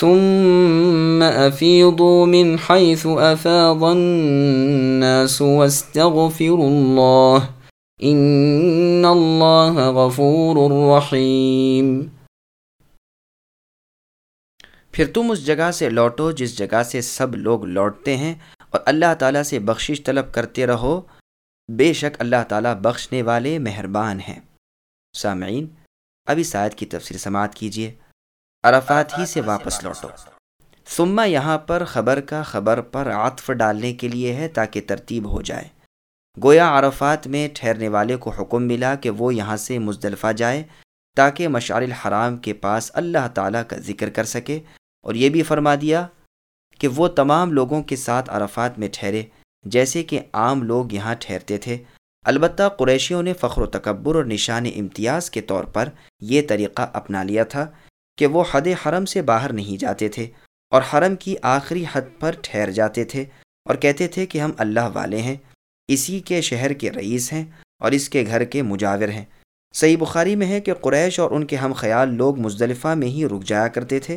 ثم افیضوا من حيث افاض الناس واستغفروا الله ان اللہ غفور رحیم پھر تم اس جگہ سے لوٹو جس جگہ سے سب لوگ لوٹتے ہیں اور اللہ تعالیٰ سے بخشش طلب کرتے رہو۔ بے شک اللہ تعالیٰ بخشنے والے مہربان ہیں۔ سامعین، ابھی سائد کی تفسیر سماعت کیجیے عرفات ہی سے واپس لوٹو۔ ثمہ یہاں پر خبر کا خبر پر عطف ڈالنے کے لیے ہے تاکہ ترتیب ہو جائے۔ گویا عرفات میں ٹھہرنے والے کو حکم ملا کہ وہ یہاں سے مزدلفہ جائے تاکہ مشعر الحرام کے پاس اللہ تعالیٰ کا ذکر کر سکے۔ اور یہ بھی فرما دیا کہ وہ تمام لوگوں کے ساتھ عرفات میں ٹھہرے، جیسے کہ عام لوگ یہاں ٹھہرتے تھے۔ البتہ قریشیوں نے فخر و تکبر اور نشان امتیاز کے طور پر یہ طریقہ اپنا لیا تھا۔ کہ وہ حد حرم سے باہر نہیں جاتے تھے اور حرم کی آخری حد پر ٹھہر جاتے تھے اور کہتے تھے کہ ہم اللہ والے ہیں، اسی کے شہر کے رئیس ہیں اور اس کے گھر کے مجاور ہیں۔ صحیح بخاری میں ہے کہ قریش اور ان کے ہم خیال لوگ مزدلفہ میں ہی رک جایا کرتے تھے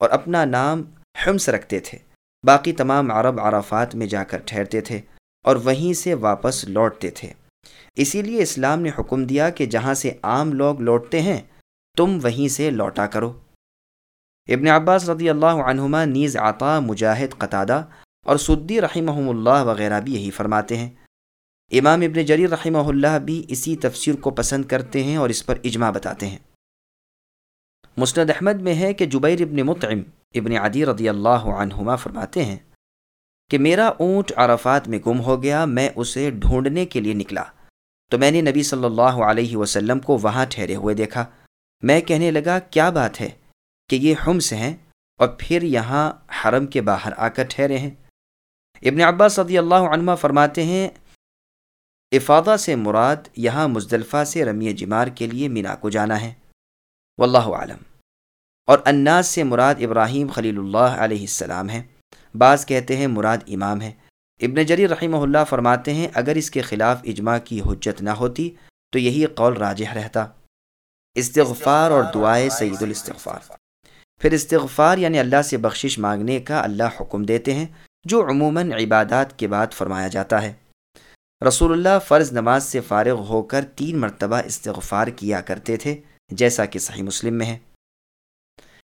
اور اپنا نام حمس رکھتے تھے۔ باقی تمام عرب عرفات میں جا کر ٹھہرتے تھے اور وہیں سے واپس لوٹتے تھے۔ اسی لیے اسلام نے حکم دیا کہ جہاں سے عام لوگ لوٹتے ہیں تم وہیں سے لوٹا کرو۔ ابن عباس رضی اللہ عنہما نیز عطا، مجاہد، قطادہ اور سدی رحمہ اللہ وغیرہ بھی یہی فرماتے ہیں۔ امام ابن جریر رحمہ اللہ بھی اسی تفسیر کو پسند کرتے ہیں اور اس پر اجماع بتاتے ہیں۔ مسند احمد میں ہے کہ جبیر ابن مطعم ابن عدی رضی اللہ عنہما فرماتے ہیں کہ میرا اونٹ عرفات میں گم ہو گیا، میں اسے ڈھونڈنے کے لیے نکلا۔ تو میں نے نبی صلی اللہ علیہ وسلم کو وہاں ٹھہرے ہوئے دیکھا۔ میں کہنے لگا، کیا بات ہے کہ یہ حمس ہیں اور پھر یہاں حرم کے باہر آ کر ٹھہرے ہیں؟ ابن عباس صدی اللہ عنہ فرماتے ہیں افادہ سے مراد یہاں مزدلفہ سے رمی جمار کے لیے مینا کو جانا ہے۔ واللہ عالم اور اناس سے مراد ابراہیم خلیل اللہ علیہ السلام ہے بعض کہتے ہیں مراد امام ہے ابن جری رحمہ اللہ فرماتے ہیں، اگر اس کے خلاف اجماع کی حجت نہ ہوتی تو یہی قول راجح رہتا۔ استغفار اور دعائے سعید الاستغفار پھر استغفار یعنی اللہ سے بخشش مانگنے کا اللہ حکم دیتے ہیں، جو عموماً عبادات کے بعد فرمایا جاتا ہے۔ رسول اللہ فرض نماز سے فارغ ہو کر تین مرتبہ استغفار کیا کرتے تھے، جیسا کہ صحیح مسلم میں ہے۔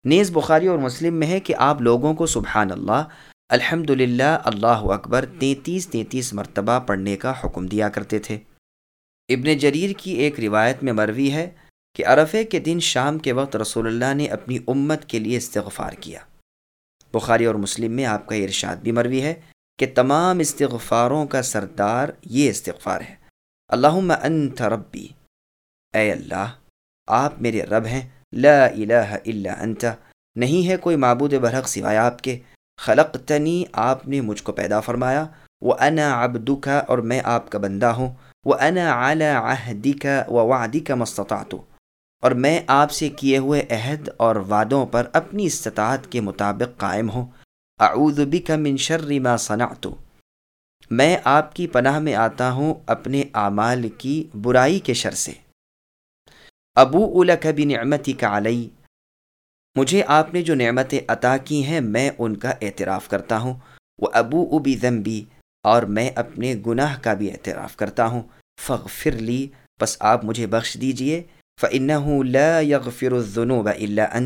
نیز بخاری اور مسلم میں ہے کہ آپ لوگوں کو سبحان اللہ الحمد للہ اللہ اکبر، تینتیس تینتیس مرتبہ پڑھنے کا حکم دیا کرتے تھے۔ ابن جریر کی ایک روایت میں مروی ہے کہ عرفے کے دن شام کے وقت رسول اللہ نے اپنی امت کے لیے استغفار کیا۔ بخاری اور مسلم میں آپ کا ارشاد بھی مروی ہے کہ تمام استغفاروں کا سردار یہ استغفار ہے۔ اللہ انت ربی۔ اے اللہ، آپ میرے رب ہیں۔ لا الہ الا انت۔ نہیں ہے کوئی معبود برحق سوائے آپ کے۔ خلق تنی آپ نے مجھ کو پیدا فرمایا۔ وہ انا ابدو اور میں آپ کا بندہ ہوں۔ وہ انا اعلی عہدی کا و وادی کا مستطاط اور میں آپ سے کیے ہوئے عہد اور وعدوں پر اپنی استطاعت کے مطابق قائم ہوں۔ اعوذ بک من شر ما صنعت۔ میں آپ کی پناہ میں آتا ہوں اپنے اعمال کی برائی کے شر سے۔ ابو اولک بنعمتی کا علی۔ مجھے آپ نے جو نعمتیں عطا کی ہیں میں ان کا اعتراف کرتا ہوں۔ وہ ابو ابی ذنبی اور میں اپنے گناہ کا بھی اعتراف کرتا ہوں۔ فغفر لی۔ بس آپ مجھے بخش دیجیے۔ فَإِنَّهُ لَا يَغْفِرُ الذُّنُوبَ إِلَّا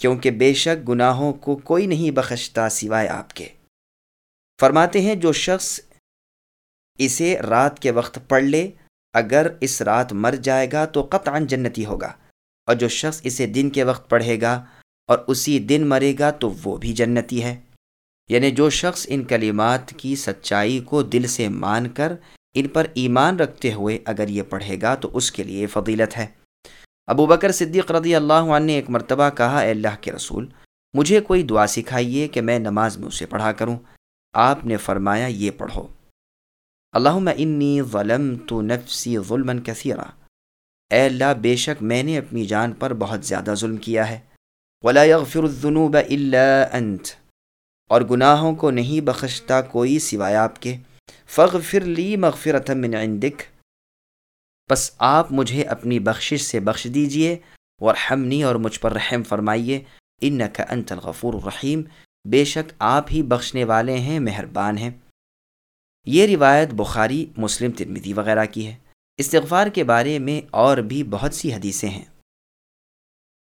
کیونکہ بے شک گناہوں کو کوئی نہیں بخشتا سوائے آپ کے۔ فرماتے ہیں، جو شخص اسے رات کے وقت پڑھ لے، اگر اس رات مر جائے گا تو قطعا جنتی ہوگا۔ اور جو شخص اسے دن کے وقت پڑھے گا اور اسی دن مرے گا تو وہ بھی جنتی ہے۔ یعنی جو شخص ان کلمات کی سچائی کو دل سے مان کر ان پر ایمان رکھتے ہوئے اگر یہ پڑھے گا تو اس کے لیے فضیلت ہے۔ ابو بکر صدیق رضی اللہ عنہ نے ایک مرتبہ کہا، اے اللہ کے رسول، مجھے کوئی دعا سکھائیے کہ میں نماز میں اسے پڑھا کروں۔ آپ نے فرمایا، یہ پڑھو۔ اللہ انی ظلم تو نفسی ظلم کثیرہ اے اللہ، بے شک میں نے اپنی جان پر بہت زیادہ ظلم کیا ہے۔ ولا يغفر الذنوب الا انت۔ اور گناہوں کو نہیں بخشتا کوئی سوائے آپ کے۔ فغفر لی مغفرت من عندک۔ بس آپ مجھے اپنی بخشش سے بخش دیجیے ورحمنی اور مجھ پر رحم فرمائیے۔ ان کا انت الغفور الرحیم۔ بے شک آپ ہی بخشنے والے ہیں، مہربان ہیں۔ یہ روایت بخاری، مسلم ترمیدی وغیرہ کی ہے۔ استغفار کے بارے میں اور بھی بہت سی حدیثیں ہیں۔